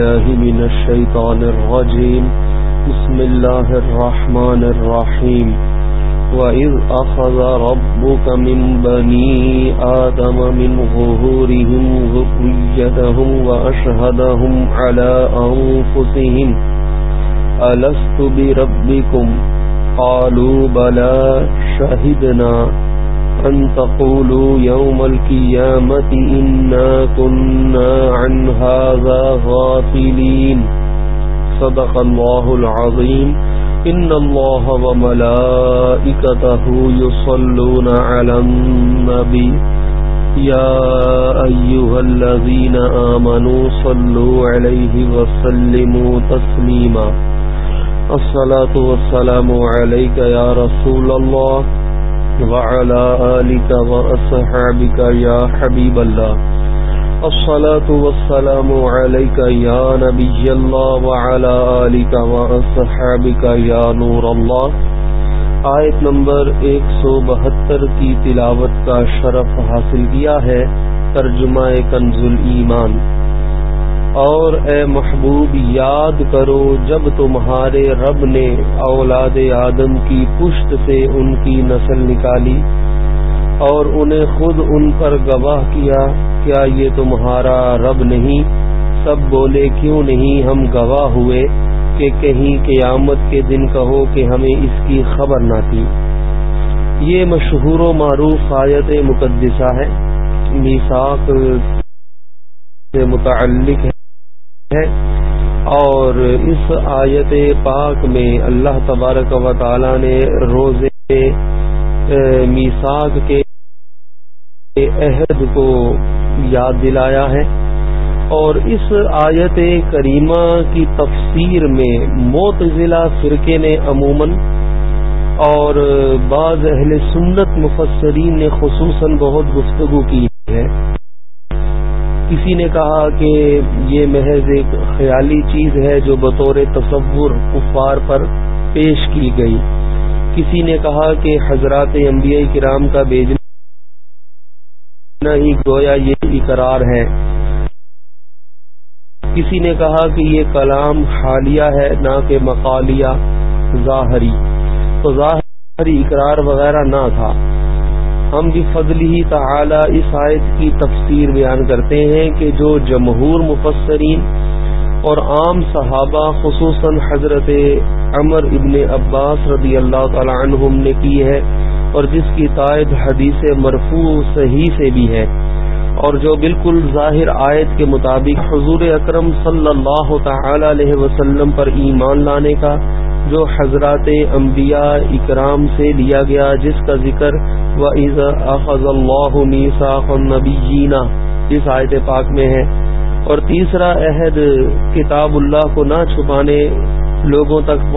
بالله من الشيطان الرجيم. بسم الله الرحمن الرحيم. وإذ أخذ ربك من بني آدم من ظهورهم ذريتهم وأشهدهم على أنفسهم. ألست بربكم؟ قالوا بلا شهدنا أن تقولوا يوم القيامة إنا كنا عن هذا غافلين. صدق الله العظيم. إن الله وملائكته يصلون على النبي. يا أيها الذين آمنوا صلوا عليه وسلموا تسليما. الصلاة والسلام عليك يا رسول الله. وعلى آلك وأصحابك يا حبيب الله. الصلاة والسلام عليك يا نبي الله وعلى آلك وأصحابك يا نور الله. آیت نمبر ایک سو بہتر کی تلاوت کا شرف حاصل کیا ہے ترجمہ کنز ایمان اور اے محبوب یاد کرو جب تمہارے رب نے اولاد آدم کی پشت سے ان کی نسل نکالی اور انہیں خود ان پر گواہ کیا کیا یہ تمہارا رب نہیں؟ سب بولے، کیوں نہیں ہم گواہ ہوئے کہ کہیں قیامت کے دن کہو کہ ہمیں اس کی خبر نہ تھی؟ یہ مشہور و معروف آیت مقدسہ ہے۔ میساک سے متعلق ہے۔ ہے۔ اور اس آیت پاک میں اللہ تبارک و تعالی نے روز میساک کے عہد کو یاد دلایا ہے۔ اور اس آیت کریمہ کی تفسیر میں موت ضلع فرقے نے عموماً اور بعض اہل سنت مفسرین نے خصوصاً بہت گفتگو کی ہے۔ کسی نے کہا کہ یہ محض ایک خیالی چیز ہے جو بطور تصور کفار پر پیش کی گئی۔ کسی نے کہا کہ حضرات انبیاء کرام کا بیجنا ہی گویا یہ اقرار ہے۔ کسی نے کہا کہ یہ کلام حالیہ ہے، نہ کہ مقالیہ ظاہری۔ تو ظاہری اقرار وغیرہ نہ تھا۔ ہم بھی فضل ہی تعالی اس آیت کی تفسیر بیان کرتے ہیں کہ جو جمہور مفسرین اور عام صحابہ خصوصاً حضرت عمر ابن عباس رضی اللہ تعالی عنہم نے کی ہے اور جس کی تائید حدیث مرفوع صحیح سے بھی ہے اور جو بالکل ظاہر آیت کے مطابق حضور اکرم صلی اللہ تعالی علیہ وسلم پر ایمان لانے کا جو حضرات انبیاء اکرام سے لیا گیا، جس کا ذکر جینا اس آیت پاک میں ہے۔ اور تیسرا عہد کتاب اللہ کو نہ چھپانے لوگوں تک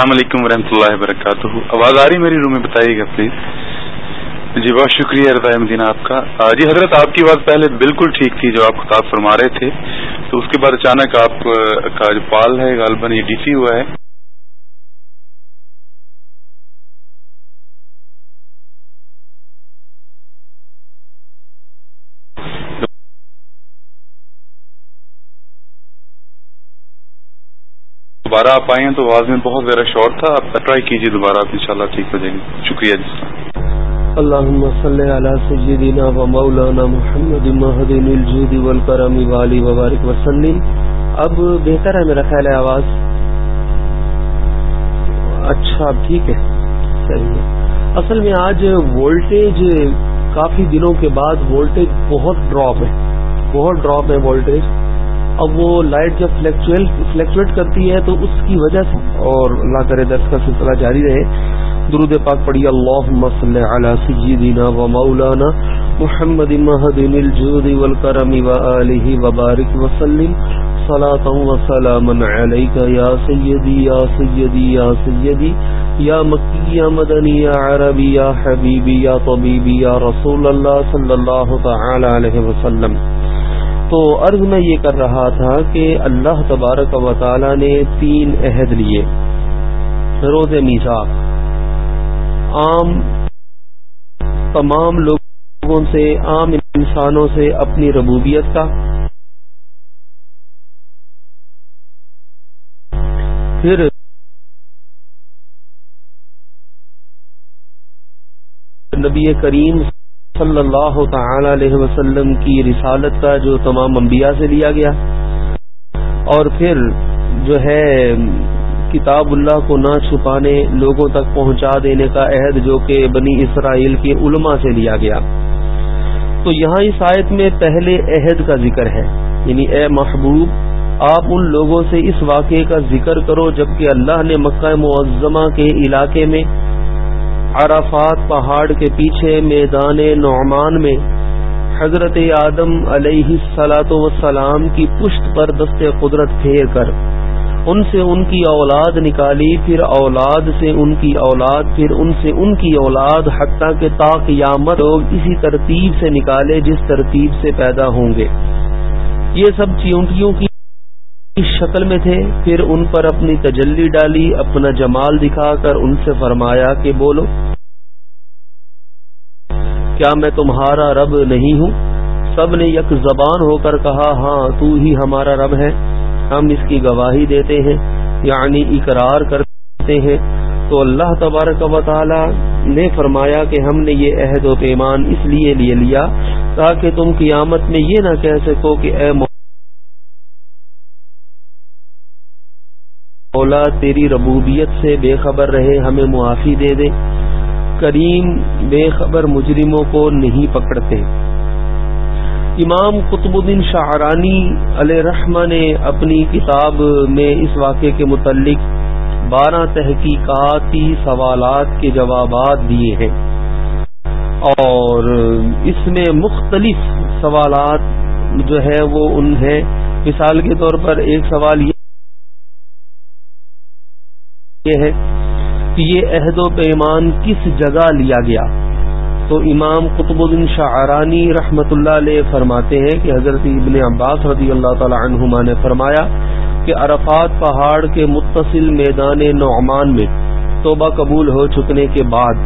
السلام علیکم ورحمۃ اللہ وبرکاتہ۔ آواز آ رہی میری روم میں، بتائیے گا پلیز۔ جی بہت شکریہ رضا مدینہ آپ کا۔ جی حضرت، آپ کی بات پہلے بالکل ٹھیک تھی جو آپ خطاب فرما رہے تھے۔ تو اس کے بعد اچانک آپ کا جو پال ہے، غالباً یہ ڈی سی ہوا ہے۔ دوبارہ آپ آئے ہیں تو آواز میں بہت زیادہ شور تھا، آپ ٹرائی کیجیے دوبارہ، آپ انشاءاللہ ٹھیک ہو جائیں گے۔ شکریہ جی۔ اللهم صل على سيدنا ومولانا محمد مهدن الجود والكرم والي وبارك وسلم۔ اب بہتر ہے میرا خیال ہے آواز۔ اچھا اب ٹھیک ہے۔ صحیح ہے۔ اصل میں آج وولٹیج کافی دنوں کے بعد وولٹیج بہت ڈراپ ہے۔ بہت ڈراپ ہے وولٹیج اب وہ لائٹ جب فلیکچویٹ کرتی ہے تو اس کی وجہ سے اور اللہ کرے درس کا سلسلہ جاری رہے۔ درود پاک پڑھی اللہ مسل علی سیدنا و مولانا محمد مہدن الجود والکرم و آلہ وبارک وسلم صلاة و سلاما علیکہ یا سیدی یا سیدی یا سیدی۔ یا مکی، یا مدنی، یا عربی، یا حبیبی، یا طبیبی، یا رسول اللہ صلی اللہ تعالی علیہ وسلم۔ تو عرض میں یہ کر رہا تھا کہ اللہ تبارک و تعالی نے تین عہد لیے۔ روز میزا عام تمام لوگوں سے، عام انسانوں سے اپنی ربوبیت کا۔ پھر نبی کریم صلی اللہ تعالی علیہ وسلم کی رسالت کا جو تمام انبیاء سے لیا گیا۔ اور پھر جو ہے، کتاب اللہ کو نہ چھپانے، لوگوں تک پہنچا دینے کا عہد جو کہ بنی اسرائیل کے علماء سے لیا گیا۔ تو یہاں اس آیت میں پہلے عہد کا ذکر ہے۔ یعنی اے محبوب، آپ ان لوگوں سے اس واقعے کا ذکر کرو جبکہ اللہ نے مکہ معظمہ کے علاقے میں عرفات پہاڑ کے پیچھے میدان نعمان میں حضرت آدم علیہ سلاۃ وسلام کی پشت پر دست قدرت پھیر کر ان سے ان کی اولاد نکالی، پھر اولاد سے ان کی اولاد، پھر ان سے ان کی اولاد، حتیٰ کے تا قیامت لوگ اسی ترتیب سے نکالے جس ترتیب سے پیدا ہوں گے۔ یہ سب چیونٹیوں کی شکل میں تھے، پھر ان پر اپنی تجلی ڈالی، اپنا جمال دکھا کر ان سے فرمایا کہ بولو، کیا میں تمہارا رب نہیں ہوں؟ سب نے یک زبان ہو کر کہا ہاں تو ہی ہمارا رب ہے۔ ہم اس کی گواہی دیتے ہیں یعنی اقرار کرتے ہیں۔ تو اللہ تبارک و تعالی نے فرمایا کہ ہم نے یہ عہد و پیمان اس لیے لے لیا تاکہ تم قیامت میں یہ نہ کہہ سکو کہ اے مولا، تیری ربوبیت سے بے خبر رہے، ہمیں معافی دے دے۔ کریم بے خبر مجرموں کو نہیں پکڑتے۔ امام قطب الدین شاہرانی علیہ رحمہ نے اپنی کتاب میں اس واقعے کے متعلق بارہ تحقیقاتی سوالات کے جوابات دیے ہیں۔ اور اس میں مختلف سوالات جو ہے وہ ان ہیں۔ مثال کے طور پر ایک سوال یہ یہ ہے کہ یہ عہد و پیمان کس جگہ لیا گیا؟ تو امام قطب الدین شاہرانی رحمت اللہ علیہ فرماتے ہیں کہ حضرت ابن عباس رضی اللہ تعالی عنہما نے فرمایا کہ عرفات پہاڑ کے متصل میدان نعمان میں توبہ قبول ہو چکنے کے بعد،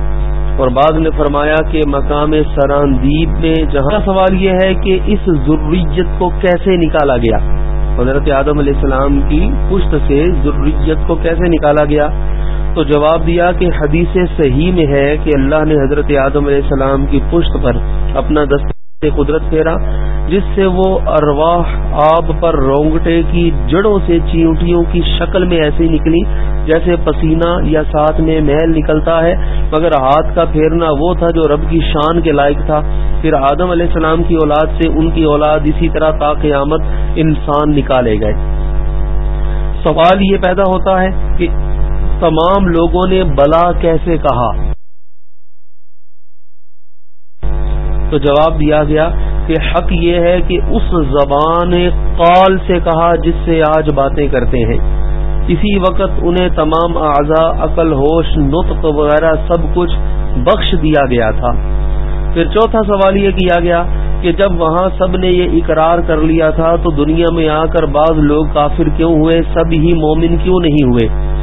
اور بعد نے فرمایا کہ مقام سراندیب میں، جہاں سوال یہ ہے کہ اس ضروریت کو کیسے نکالا گیا؟ حضرت آدم علیہ السلام کی پشت سے ضروریت کو کیسے نکالا گیا؟ تو جواب دیا کہ حدیث صحیح میں ہے کہ اللہ نے حضرت آدم علیہ السلام کی پشت پر اپنا دست قدرت پھیرا، جس سے وہ ارواح آب پر رونگٹے کی جڑوں سے چیونٹیوں کی شکل میں ایسی نکلی جیسے پسینہ یا ساتھ میں محل نکلتا ہے۔ مگر ہاتھ کا پھیرنا وہ تھا جو رب کی شان کے لائق تھا۔ پھر آدم علیہ السلام کی اولاد سے ان کی اولاد اسی طرح تا قیامت انسان نکالے گئے۔ سوال یہ پیدا ہوتا ہے کہ تمام لوگوں نے بلا کیسے کہا؟ تو جواب دیا گیا کہ حق یہ ہے کہ اس زبان قال سے کہا جس سے آج باتیں کرتے ہیں۔ اسی وقت انہیں تمام اعضاء، عقل، ہوش، نطق وغیرہ سب کچھ بخش دیا گیا تھا۔ پھر چوتھا سوال یہ کیا گیا کہ جب وہاں سب نے یہ اقرار کر لیا تھا تو دنیا میں آ کر بعض لوگ کافر کیوں ہوئے؟ سب ہی مومن کیوں نہیں ہوئے؟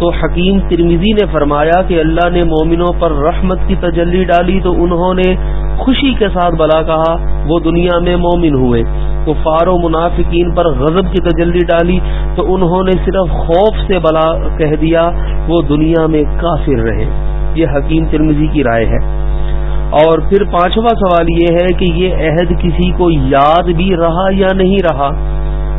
تو حکیم ترمیزی نے فرمایا کہ اللہ نے مومنوں پر رحمت کی تجلی ڈالی تو انہوں نے خوشی کے ساتھ بلا کہا، وہ دنیا میں مومن ہوئے۔ تو فارو منافقین پر غضب کی تجلی ڈالی تو انہوں نے صرف خوف سے بلا کہہ دیا، وہ دنیا میں کافر رہے۔ یہ حکیم ترمیزی کی رائے ہے۔ اور پھر پانچواں سوال یہ ہے کہ یہ عہد کسی کو یاد بھی رہا یا نہیں رہا؟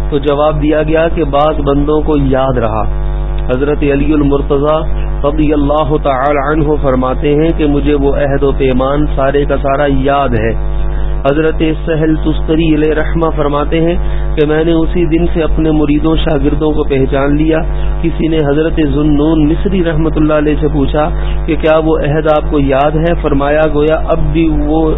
تو جواب دیا گیا کہ بعض بندوں کو یاد رہا۔ حضرت علی المرتضی رضی اللہ تعالی عنہ فرماتے ہیں کہ مجھے وہ عہد و پیمان سارے کا سارا یاد ہے۔ حضرت سہل تستری علیہ رحمہ فرماتے ہیں کہ میں نے اسی دن سے اپنے مریدوں، شاگردوں کو پہچان لیا۔ کسی نے حضرت ذنون مصری رحمت اللہ علیہ سے پوچھا کہ کیا وہ عہد آپ کو یاد ہے؟ فرمایا گویا اب بھی وہ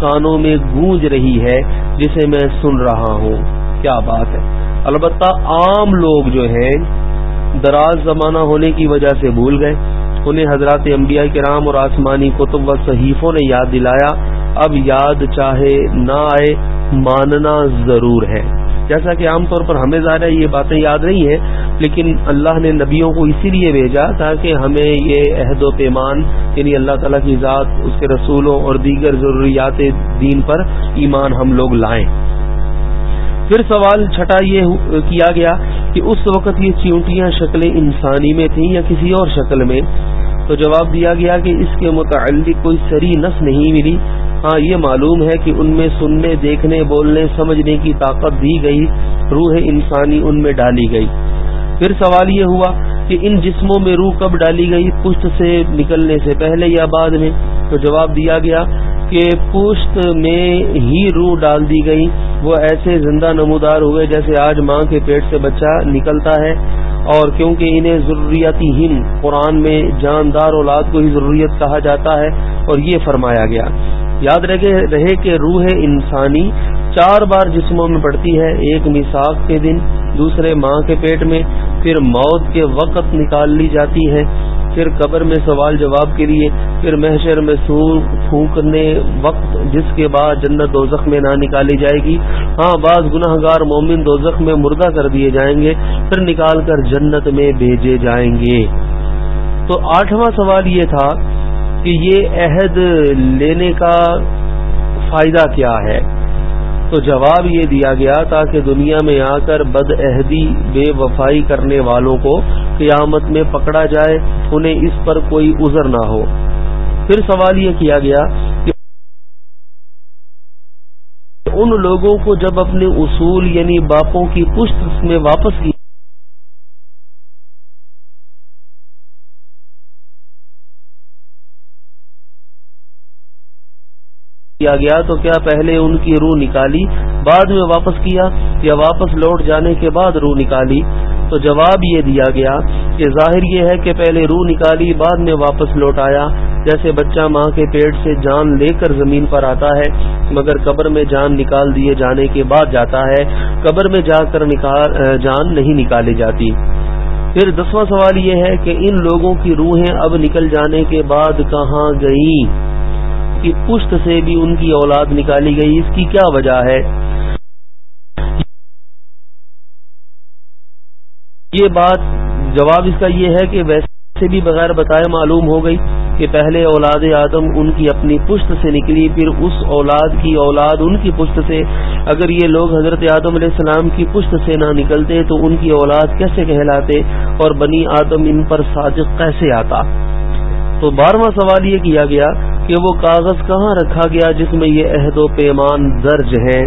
کانوں میں گونج رہی ہے جسے میں سن رہا ہوں۔ کیا بات ہے؟ البتہ عام لوگ جو ہیں دراز زمانہ ہونے کی وجہ سے بھول گئے۔ انہیں حضرات انبیاء کرام اور آسمانی کتب و صحیفوں نے یاد دلایا۔ اب یاد چاہے نہ آئے، ماننا ضرور ہے۔ جیسا کہ عام طور پر ہمیں ظاہر یہ باتیں یاد نہیں ہیں، لیکن اللہ نے نبیوں کو اسی لیے بھیجا تاکہ ہمیں یہ عہد و پیمان یعنی اللہ تعالیٰ کی ذات، اس کے رسولوں اور دیگر ضروریات دین پر ایمان ہم لوگ لائیں۔ پھر سوال چھٹا یہ کیا گیا کہ اس وقت یہ چیونٹیاں شکلیں انسانی میں تھیں یا کسی اور شکل میں؟ تو جواب دیا گیا کہ اس کے متعلق کوئی سری نس نہیں ملی۔ ہاں یہ معلوم ہے کہ ان میں سننے، دیکھنے، بولنے، سمجھنے کی طاقت دی گئی، روح انسانی ان میں ڈالی گئی۔ پھر سوال یہ ہوا کہ ان جسموں میں روح کب ڈالی گئی؟ پشت سے نکلنے سے پہلے یا بعد میں؟ تو جواب دیا گیا کہ پشت میں ہی روح ڈال دی گئی۔ وہ ایسے زندہ نمودار ہوئے جیسے آج ماں کے پیٹ سے بچہ نکلتا ہے۔ اور کیونکہ انہیں ضروریاتی ہند قرآن میں جاندار اولاد کو ہی ضروریت کہا جاتا ہے اور یہ فرمایا گیا۔ یاد رہے کہ روح انسانی چار بار جسموں میں پڑتی ہے، ایک مساق کے دن، دوسرے ماں کے پیٹ میں، پھر موت کے وقت نکال لی جاتی ہے۔ پھر قبر میں سوال جواب کے لیے، پھر محشر میں سور پھونکنے وقت، جس کے بعد جنت دوزخ میں نہ نکالی جائے گی۔ ہاں بعض گناہ گار مومن دوزخ میں مردہ کر دیے جائیں گے، پھر نکال کر جنت میں بھیجے جائیں گے۔ تو آٹھواں سوال یہ تھا کہ یہ عہد لینے کا فائدہ کیا ہے؟ تو جواب یہ دیا گیا تاکہ دنیا میں آ کر بد عہدی، بے وفائی کرنے والوں کو قیامت میں پکڑا جائے، انہیں اس پر کوئی عذر نہ ہو۔ پھر سوال یہ کیا گیا کہ ان لوگوں کو جب اپنے اصول یعنی باپوں کی پشت میں واپس کیا کیا گیا تو کیا پہلے ان کی روح نکالی؟ بعد میں واپس کیا یا واپس لوٹ جانے کے بعد روح نکالی؟ تو جواب یہ دیا گیا کہ ظاہر یہ ہے کہ پہلے روح نکالی، بعد میں واپس لوٹ آیا۔ جیسے بچہ ماں کے پیٹ سے جان لے کر زمین پر آتا ہے، مگر قبر میں جان نکال دیے جانے کے بعد جاتا ہے۔ قبر میں جا کر جان نہیں نکالی جاتی۔ پھر دسواں سوال یہ ہے کہ ان لوگوں کی روحیں اب نکل جانے کے بعد کہاں گئیں؟ کی پشت سے بھی ان کی اولاد نکالی گئی، اس کی کیا وجہ ہے؟ یہ بات جواب اس کا یہ ہے کہ ویسے بھی بغیر بتائے معلوم ہو گئی کہ پہلے اولاد آدم ان کی اپنی پشت سے نکلی، پھر اس اولاد کی اولاد ان کی پشت سے۔ اگر یہ لوگ حضرت آدم علیہ السلام کی پشت سے نہ نکلتے تو ان کی اولاد کیسے کہلاتے اور بنی آدم ان پر صادق کیسے آتا؟ تو بارہواں سوال یہ کیا گیا کہ وہ کاغذ کہاں رکھا گیا جس میں یہ عہد و پیمان درج ہے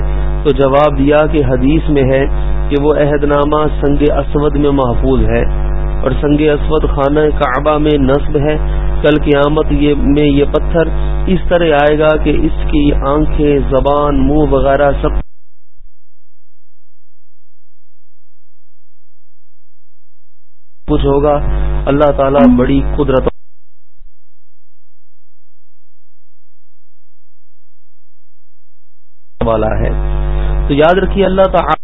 تو جواب دیا کہ حدیث میں ہے کہ وہ عہد نامہ سنگ اسود میں محفوظ ہے اور سنگ اسود خانہ کعبہ میں نصب ہے۔ کل قیامت میں یہ پتھر اس طرح آئے گا کہ اس کی آنکھیں، زبان، منہ وغیرہ سب کچھ ہوگا۔ اللہ تعالیٰ بڑی قدرت والا ہے۔ تو یاد رکھیے اللہ تعالی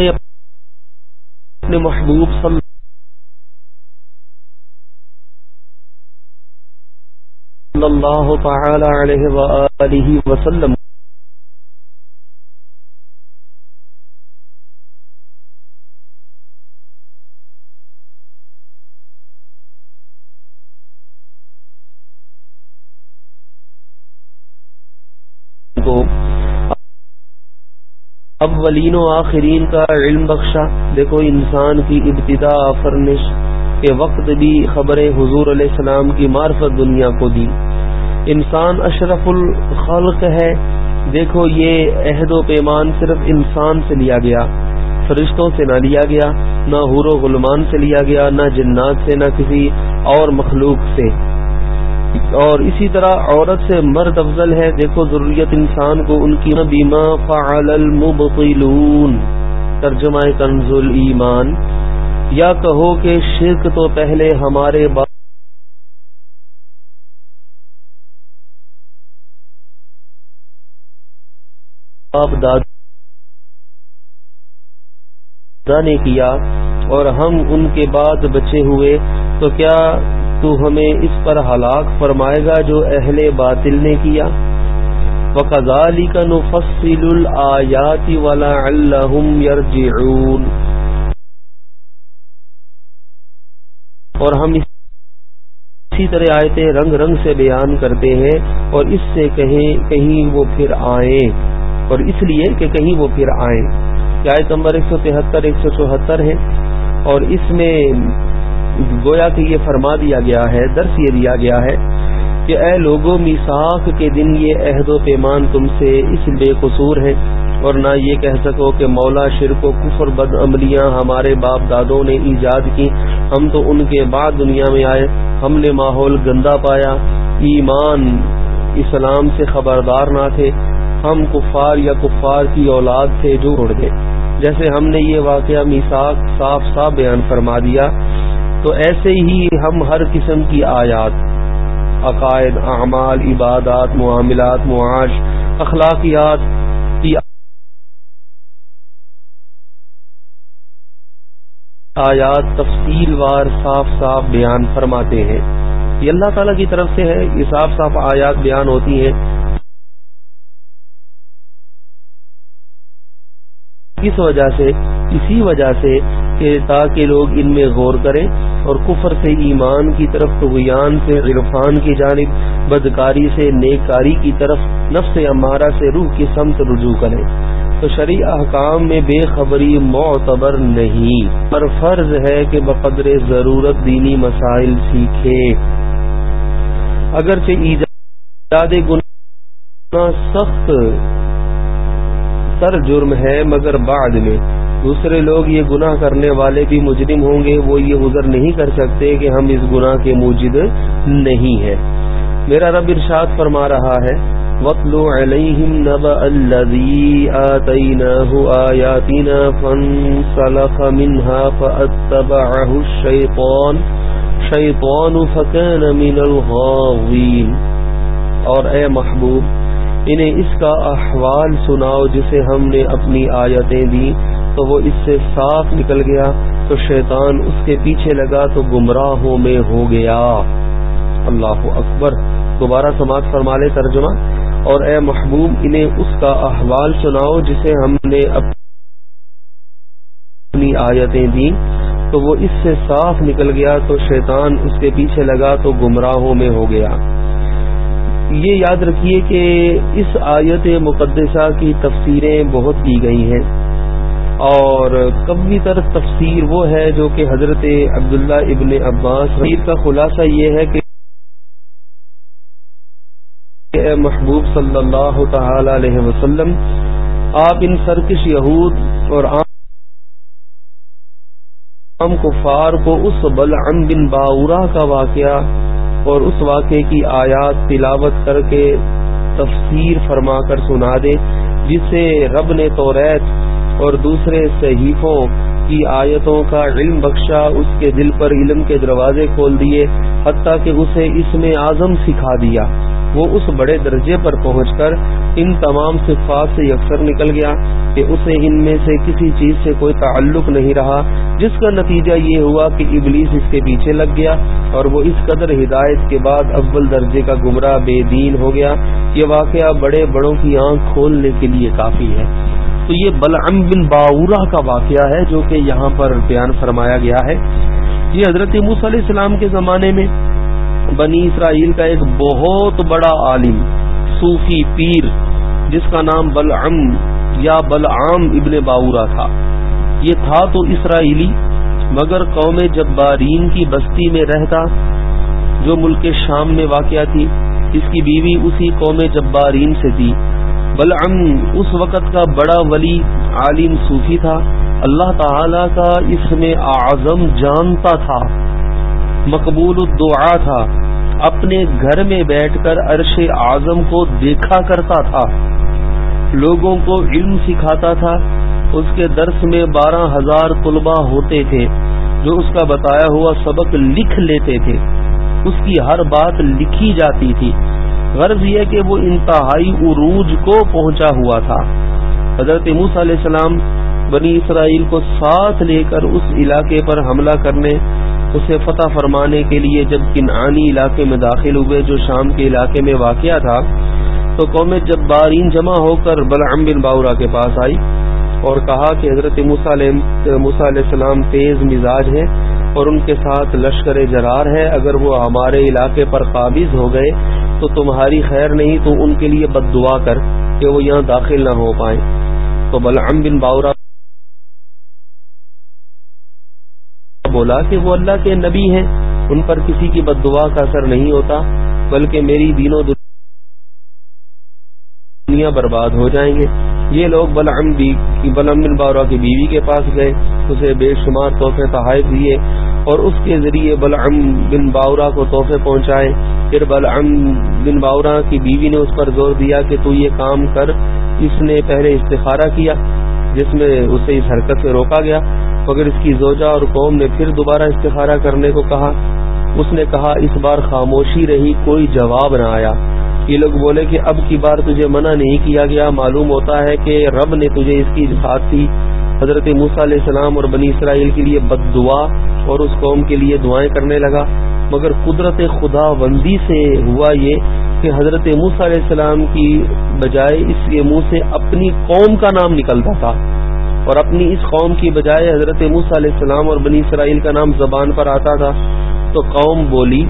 نے اپنے محبوب صلی اللہ تعالی علیہ وآلہ وسلم اولین و آخرین کا علم بخشا۔ دیکھو، انسان کی ابتدا فرنش کے وقت بھی خبریں حضور علیہ السلام کی معرفت دنیا کو دی۔ انسان اشرف الخلق ہے۔ دیکھو، یہ عہد و پیمان صرف انسان سے لیا گیا، فرشتوں سے نہ لیا گیا، نہ حور و غلمان سے لیا گیا، نہ جنات سے، نہ کسی اور مخلوق سے۔ اور اسی طرح عورت سے مرد افضل ہے، دیکھو ضروریت انسان کو ان کی بیما فعل المبطلون، ترجمہ کنز ایمان یا کہو کہ شرک تو پہلے ہمارے باپ دادا نے کیا اور ہم ان کے بعد بچے ہوئے، تو کیا تو ہمیں اس پر ہلاک فرمائے گا جو اہل باطل نے کیا۔ وکزالی کا نفصل الآیاتی والا یرجعون اور ہم اسی طرح آیتیں رنگ رنگ سے بیان کرتے ہیں اور اس سے کہیں کہیں وہ پھر آئیں۔ اور اس لیے کہ کہیں وہ پھر آئیں۔ آیت نمبر ایک سو تہتر، ایک سو چوہتر ہے۔ اور اس میں گویا کہ یہ فرما دیا گیا ہے، درس یہ دیا گیا ہے کہ اے لوگوں میساخ کے دن یہ عہد و پیمان تم سے اس بے قصور ہے اور نہ یہ کہہ سکو کہ مولا شرک و کفر بد عملیاں ہمارے باپ دادوں نے ایجاد کی۔ ہم تو ان کے بعد دنیا میں آئے، ہم نے ماحول گندا پایا۔ ایمان اسلام سے خبردار نہ تھے۔ ہم کفار یا کفار کی اولاد تھے جو اڑ گئے۔ جیسے ہم نے یہ واقعہ میساک صاف صاف بیان فرما دیا تو ایسے ہی ہم ہر قسم کی آیات، عقائد، اعمال، عبادات، معاملات، معاش، اخلاقیات کی آیات تفصیل وار صاف صاف بیان فرماتے ہیں۔ یہ اللہ تعالی کی طرف سے ہے، یہ صاف صاف آیات بیان ہوتی ہیں۔ کس وجہ سے، اسی وجہ سے کہ تاکہ لوگ ان میں غور کریں اور کفر سے ایمان کی طرف تغیان سے، عرفان کی جانب، بدکاری سے، نیکاری کی طرف، نفس امارہ سے، روح کی سمت رجوع کریں۔ تو شرع احکام میں بے خبری معتبر نہیں۔ پر فرض ہے کہ بقدر ضرورت دینی مسائل سیکھے۔ اگرچہ ایجاد گناہ سخت سر جرم ہے، مگر بعد میں دوسرے لوگ یہ گناہ کرنے والے بھی مجرم ہوں گے، وہ یہ عذر نہیں کر سکتے کہ ہم اس گناہ کے موجد نہیں ہیں۔ میرا رب ارشاد فرما رہا ہے وَطْلُ عَلَيْهِمْ نَبَأَ الَّذِي آتَيْنَاهُ آيَاتِنَا فَانْسَلَخَ مِنْهَا فَأَتَّبَعَهُ الشَّيْطَانُ، شَيْطَانُ فَكَانَ مِنَ الْغَاوِينَ۔ اور اے محبوب، انہیں اس کا احوال سناؤ جسے ہم نے اپنی آیتیں دی تو وہ اس سے صاف نکل گیا، تو شیطان اس کے پیچھے لگا، تو گمراہوں میں ہو گیا۔ اللہ اکبر۔ دوبارہ سماعت فرما لے ترجمہ۔ اور اے محبوب، انہیں اس کا احوال سناؤ جسے ہم نے اپنی آیتیں دی تو وہ اس سے صاف نکل گیا، تو شیطان اس کے پیچھے لگا، تو گمراہوں میں ہو گیا۔ یہ یاد رکھیے کہ اس آیت مقدسہ کی تفسیریں بہت کی گئی ہیں۔ اور کبھی تر تفسیر وہ ہے جو کہ حضرت عبداللہ ابن عباس کا خلاصہ یہ ہے کہ اے محبوب صلی اللہ تعالی علیہ وسلم، آپ ان سرکش یہود اور عام کفار کو اس بلعم بن باورا کا واقعہ اور اس واقعے کی آیات تلاوت کر کے تفسیر فرما کر سنا دے جسے رب نے توریت اور دوسرے صحیفوں کی آیتوں کا علم بخشا، اس کے دل پر علم کے دروازے کھول دیے، حتیٰ کہ اسے اس میں اعظم سکھا دیا۔ وہ اس بڑے درجے پر پہنچ کر ان تمام صفات سے یکسر نکل گیا کہ اسے ان میں سے کسی چیز سے کوئی تعلق نہیں رہا، جس کا نتیجہ یہ ہوا کہ ابلیس اس کے پیچھے لگ گیا اور وہ اس قدر ہدایت کے بعد اول درجے کا گمراہ بے دین ہو گیا یہ واقعہ بڑے بڑوں کی آنکھ کھولنے کے لیے کافی ہے۔ تو یہ بلعم بن باورا کا واقعہ ہے جو کہ یہاں پر بیان فرمایا گیا ہے۔ یہ حضرت علیہ السلام کے زمانے میں بنی اسرائیل کا ایک بہت بڑا عالم، صوفی پیر، جس کا نام بلعم یا بلعام ابن باورا تھا۔ یہ تھا تو اسرائیلی، مگر قوم جبارین کی بستی میں رہتا، جو ملک شام میں واقع تھی، اس کی بیوی اسی قوم جبارین سے تھی۔ بلعم، اس وقت کا بڑا ولی، عالم صوفی تھا۔ اللہ تعالی کا اس میں اعظم جانتا تھا، مقبول الدعا تھا۔ اپنے گھر میں بیٹھ کر عرش اعظم کو دیکھا کرتا تھا۔ لوگوں کو علم سکھاتا تھا۔ اس کے درس میں بارہ ہزار طلبہ ہوتے تھے، جو اس کا بتایا ہوا سبق لکھ لیتے تھے۔ اس کی ہر بات لکھی جاتی تھی۔ غرض یہ کہ وہ انتہائی عروج کو پہنچا ہوا تھا۔ حضرت موس علیہ السلام بنی اسرائیل کو ساتھ لے کر اس علاقے پر حملہ کرنے، اسے فتح فرمانے کے لیے جب کنعانی علاقے میں داخل ہوئے، جو شام کے علاقے میں واقع تھا، تو قوم جب بارین جمع ہو کر بلعم بن باورا کے پاس آئی اور کہا کہ حضرت علیہ السلام تیز مزاج ہیں اور ان کے ساتھ لشکر جرار ہے اگر وہ ہمارے علاقے پر قابض ہو گئے تو تمہاری خیر نہیں، تو ان کے لیے بد دعا کر کہ وہ یہاں داخل نہ ہو پائیں۔ تو بلعم بن باورا بولا کہ وہ اللہ کے نبی ہیں، ان پر کسی کی بد دعا کا اثر نہیں ہوتا، بلکہ میری دینوں دنیا برباد ہو جائیں گے۔ یہ لوگ بلعم بلم بن باورا کی بیوی کے پاس گئے، اسے بے شمار تحفے تحائف دیے۔ اور اس کے ذریعے بلعم بن باورا کو تحفے پہنچائے۔ پھر بلعم بن باورا کی بیوی نے اس پر زور دیا کہ تو یہ کام کر۔ اس نے پہلے استخارہ کیا، جس میں اسے اس حرکت سے روکا گیا، مگر اس کی زوجہ اور قوم نے پھر دوبارہ استخارہ کرنے کو کہا۔ اس نے کہا، اس بار خاموشی رہی، کوئی جواب نہ آیا۔ یہ لوگ بولے کہ اب کی بار تجھے منع نہیں کیا گیا، معلوم ہوتا ہے کہ رب نے تجھے اس کی اجازت دی۔ حضرت موسیٰ علیہ السلام اور بنی اسرائیل کے لیے بد دعا اور اس قوم کے لیے دعائیں کرنے لگا۔ مگر قدرت خدا بندی سے ہوا یہ کہ حضرت موسیٰ علیہ السلام کی بجائے اس کے منہ سے اپنی قوم کا نام نکلتا تھا۔ اور اپنی اس قوم کی بجائے حضرت موس علیہ السلام اور بنی اسرائیل کا نام زبان پر آتا تھا۔ تو قوم بولی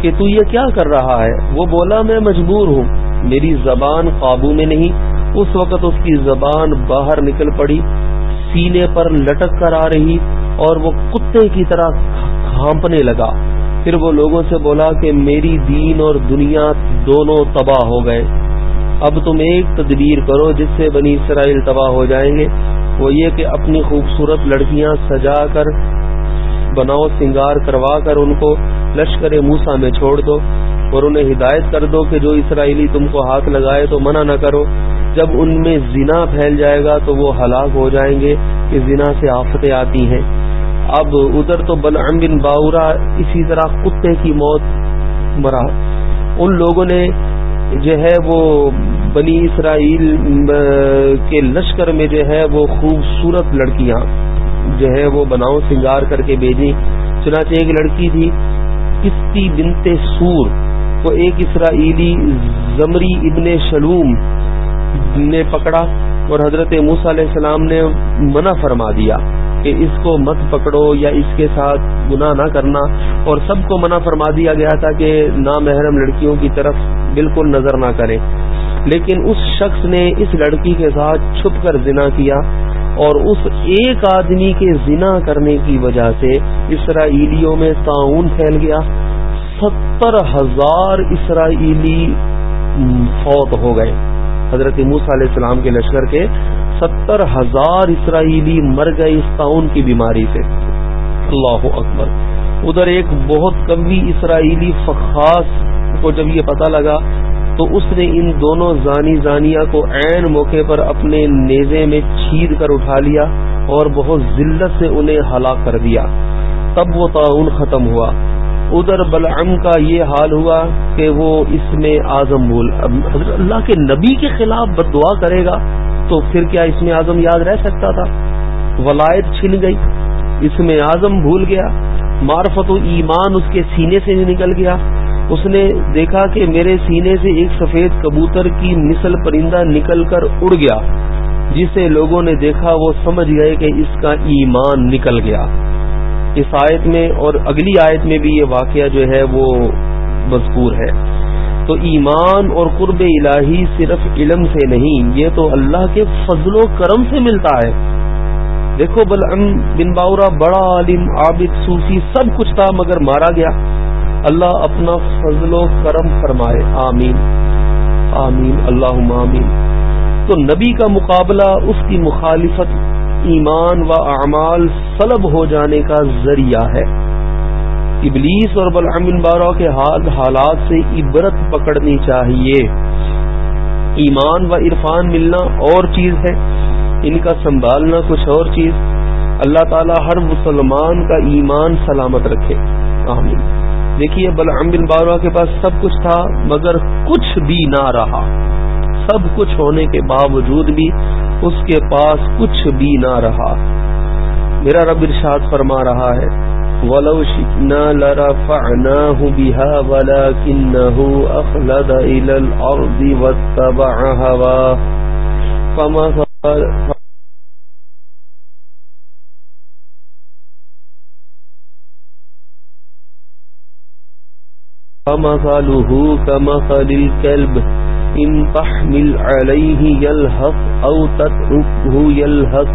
کہ تو یہ کیا کر رہا ہے؟ وہ بولا، میں مجبور ہوں۔ میری زبان قابو میں نہیں۔ اس وقت اس کی زبان باہر نکل پڑی۔ سینے پر لٹک کر آ رہی اور وہ کتے کی طرح کھانپنے لگا۔ پھر وہ لوگوں سے بولا کہ میری دین اور دنیا دونوں تباہ ہو گئے۔ اب تم ایک تدبیر کرو جس سے بنی اسرائیل تباہ ہو جائیں گے۔ وہ یہ کہ اپنی خوبصورت لڑکیاں سجا کر بناؤ، سنگار کروا کر ان کو لشکر موسا میں چھوڑ دو اور انہیں ہدایت کر دو کہ جو اسرائیلی تم کو ہاتھ لگائے تو منع نہ کرو۔ جب ان میں زنا پھیل جائے گا تو وہ ہلاک ہو جائیں گے کہ زنا سے آفتیں آتی ہیں۔ اب ادھر تو بلعم بن باورا اسی طرح کتے کی موت مرا۔ ان لوگوں نے جو ہے وہ بنی اسرائیل کے لشکر میں جو ہے وہ خوبصورت لڑکیاں جو ہے وہ بناؤ سنگار کر کے بھیجی چنانچہ ایک لڑکی تھی کستی بنتے سور کو ایک اسرائیلی زمری ابن شلوم نے پکڑا اور حضرت موس علیہ السلام نے منع فرما دیا کہ اس کو مت پکڑو یا اس کے ساتھ گناہ نہ کرنا اور سب کو منع فرما دیا گیا تھا کہ نامحرم لڑکیوں کی طرف بالکل نظر نہ کرے۔ لیکن اس شخص نے اس لڑکی کے ساتھ چھپ کر زنا کیا اور اس ایک آدمی کے زنا کرنے کی وجہ سے اسرائیلیوں میں تعاون پھیل گیا۔ ستر ہزار اسرائیلی فوت ہو گئے۔ حضرت موس علیہ السلام کے لشکر کے ستر ہزار اسرائیلی مر گئے اس تعاون کی بیماری سے۔ اللہ اکبر۔ ادھر ایک بہت کبھی اسرائیلی فخاص کو جب یہ پتا لگا تو اس نے ان دونوں زانی زانیہ کو عین موقع پر اپنے نیزے میں چھید کر اٹھا لیا اور بہت ذلت سے انہیں ہلاک کر دیا۔ تب وہ تعاون ختم ہوا۔ ادھر بلعم کا یہ حال ہوا کہ وہ اس میں اعظم بھول حضرت اللہ کے نبی کے خلاف بد دعا کرے گا تو پھر کیا اس میں اعظم یاد رہ سکتا تھا؟ ولایت چھن گئی۔ اس میں اعظم بھول گیا۔ معرفت و ایمان اس کے سینے سے نکل گیا۔ اس نے دیکھا کہ میرے سینے سے ایک سفید کبوتر کی مثل پرندہ نکل کر اڑ گیا، جسے لوگوں نے دیکھا، وہ سمجھ گئے کہ اس کا ایمان نکل گیا۔ اس آیت میں اور اگلی آیت میں بھی یہ واقعہ جو ہے وہ مذکور ہے۔ تو ایمان اور قرب الہی صرف علم سے نہیں، یہ تو اللہ کے فضل و کرم سے ملتا ہے۔ دیکھو بلعم بن باورا بڑا عالم، عابد، صوفی، سب کچھ تھا مگر مارا گیا۔ اللہ اپنا فضل و کرم فرمائے۔ آمین۔ آمین۔ اللہ آمین۔ تو نبی کا مقابلہ، اس کی مخالفت ایمان و اعمال سلب ہو جانے کا ذریعہ ہے۔ ابلیس اور بلعمن بارہ کے حال حالات سے عبرت پکڑنی چاہیے۔ ایمان و عرفان ملنا اور چیز ہے۔ ان کا سنبھالنا کچھ اور چیز۔ اللہ تعالی ہر مسلمان کا ایمان سلامت رکھے۔ آمین۔ دیکھیے، بلعم بن بارہ کے پاس سب کچھ تھا، مگر کچھ بھی نہ رہا۔ سب کچھ ہونے کے باوجود بھی اس کے پاس کچھ بھی نہ رہا۔ میرا رب ارشاد فرما رہا ہے، ولو شئنا لرفعناه بها ولكنه اخلد الى الارض واتبع هواه۔ فمثل فمثله كمثل الكلب۔ ان تحمل عليه يلهث او تتركه يلهث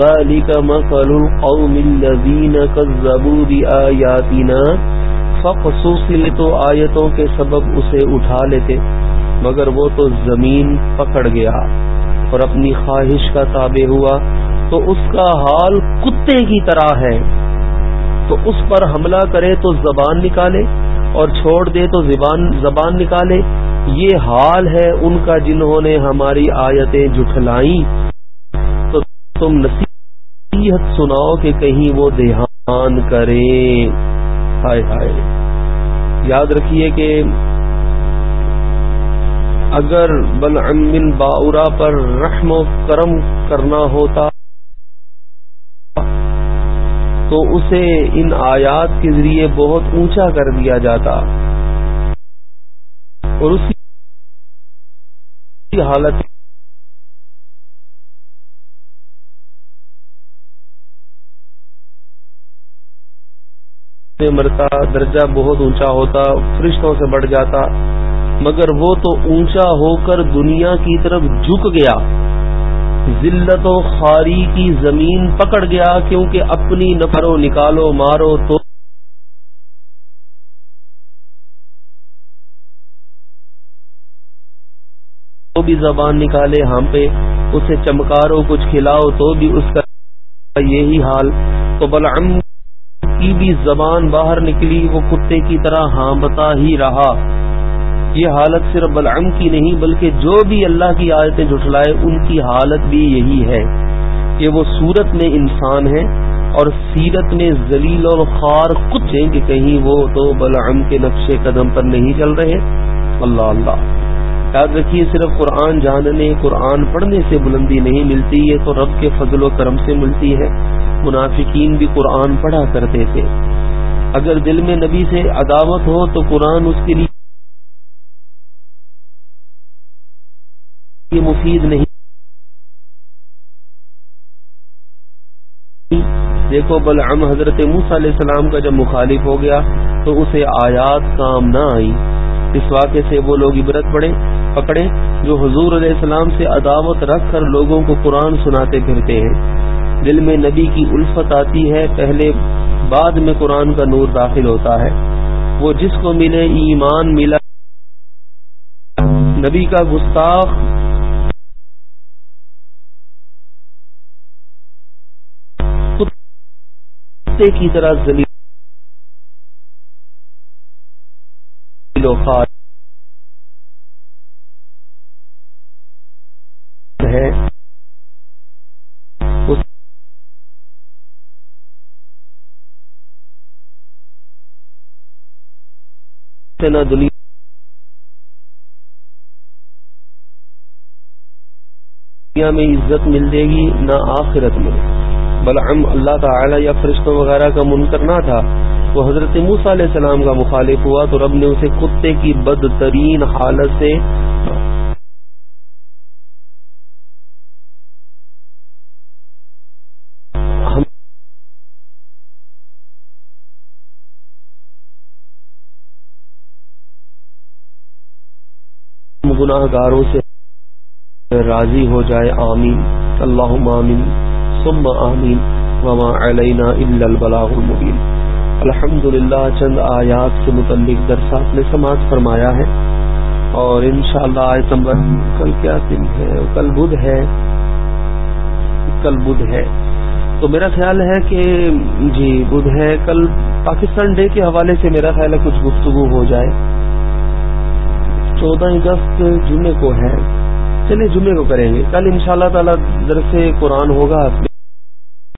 ذلك مثل القوم الذين كذبوا بآياتنا فقصص تو آیتوں کے سبب اسے اٹھا لیتے، مگر وہ تو زمین پکڑ گیا اور اپنی خواہش کا تابع ہوا۔ تو اس کا حال کتے کی طرح ہے۔ تو اس پر حملہ کرے تو زبان نکالے اور چھوڑ دے تو زبان زبان نکالے۔ یہ حال ہے ان کا جنہوں نے ہماری آیتیں جھٹلائیں۔ تو تم نصیحت سناؤ کہ کہیں وہ دھیان کریں۔ ہائے ہائے۔ یاد رکھیے کہ اگر بل باورا پر رحم و کرم کرنا ہوتا تو اسے ان آیات کے ذریعے بہت اونچا کر دیا جاتا۔ اور اس کی حالت مرتا، درجہ بہت اونچا ہوتا، فرشتوں سے بڑھ جاتا، مگر وہ تو اونچا ہو کر دنیا کی طرف جھک گیا۔ ذلت و خاری کی زمین پکڑ گیا، کیونکہ اپنی نفرو نکالو، مارو تو بھی زبان نکالے ہم پہ، اسے چمکارو کچھ کھلاؤ تو بھی اس کا یہی حال۔ تو بلعم کی بھی زبان باہر نکلی، وہ کتے کی طرح ہاں بتا ہی رہا۔ یہ حالت صرف بلعم کی نہیں، بلکہ جو بھی اللہ کی آیتیں جھٹلائے، ان کی حالت بھی یہی ہے کہ وہ صورت میں انسان ہے اور سیرت میں ذلیل اور خار کچھ ہیں کہ کہیں وہ تو بلعم کے نقش قدم پر نہیں چل رہے۔ اللہ اللہ۔ یاد رکھیے، صرف قرآن جاننے، قرآن پڑھنے سے بلندی نہیں ملتی، یہ تو رب کے فضل و کرم سے ملتی ہے۔ منافقین بھی قرآن پڑھا کرتے تھے۔ اگر دل میں نبی سے عداوت ہو تو قرآن اس کے لیے مفید نہیں۔ دیکھو، بلعم حضرت موس علیہ السلام کا جب مخالف ہو گیا تو اسے آیات کام نہ آئی اس واقعے سے وہ لوگ عبرت پڑے پکڑے جو حضور علیہ السلام سے عداوت رکھ کر لوگوں کو قرآن سناتے پھرتے ہیں۔ دل میں نبی کی الفت آتی ہے، پہلے بعد میں قرآن کا نور داخل ہوتا ہے۔ وہ جس کو ملے ایمان ملا۔ نبی کا گستاخ۔ کتے کی طرح زلی ہے نہ دنیا میں عزت مل جائے گی، نہ آخرت میں۔ بلعم اللہ تعالی یا فرشتوں وغیرہ کا منکر نہ تھا۔ وہ حضرت موسیٰ علیہ السلام کا مخالف ہوا تو رب نے اسے کتے کی بدترین حالت سے گناہ گاروں سے راضی ہو جائے، آمین۔ اللہ آمین۔ ثم آمین۔ وما علینا الا البلاغ المبین۔ الحمد چند آیات سے متعلق درسات نے سماعت فرمایا ہے۔ اور انشاءاللہ شاء نمبر، کل کیا دن ہے؟ کل بدھ ہے۔ کل بدھ ہے۔ تو میرا خیال ہے کہ جی بدھ ہے۔ کل پاکستان ڈے کے حوالے سے میرا خیال ہے کچھ گفتگو ہو جائے۔ چودہ اگست جمعے کو ہے۔ چلے جمعے کو کریں گے۔ کل ان شاء اللہ تعالی درس قرآن ہوگا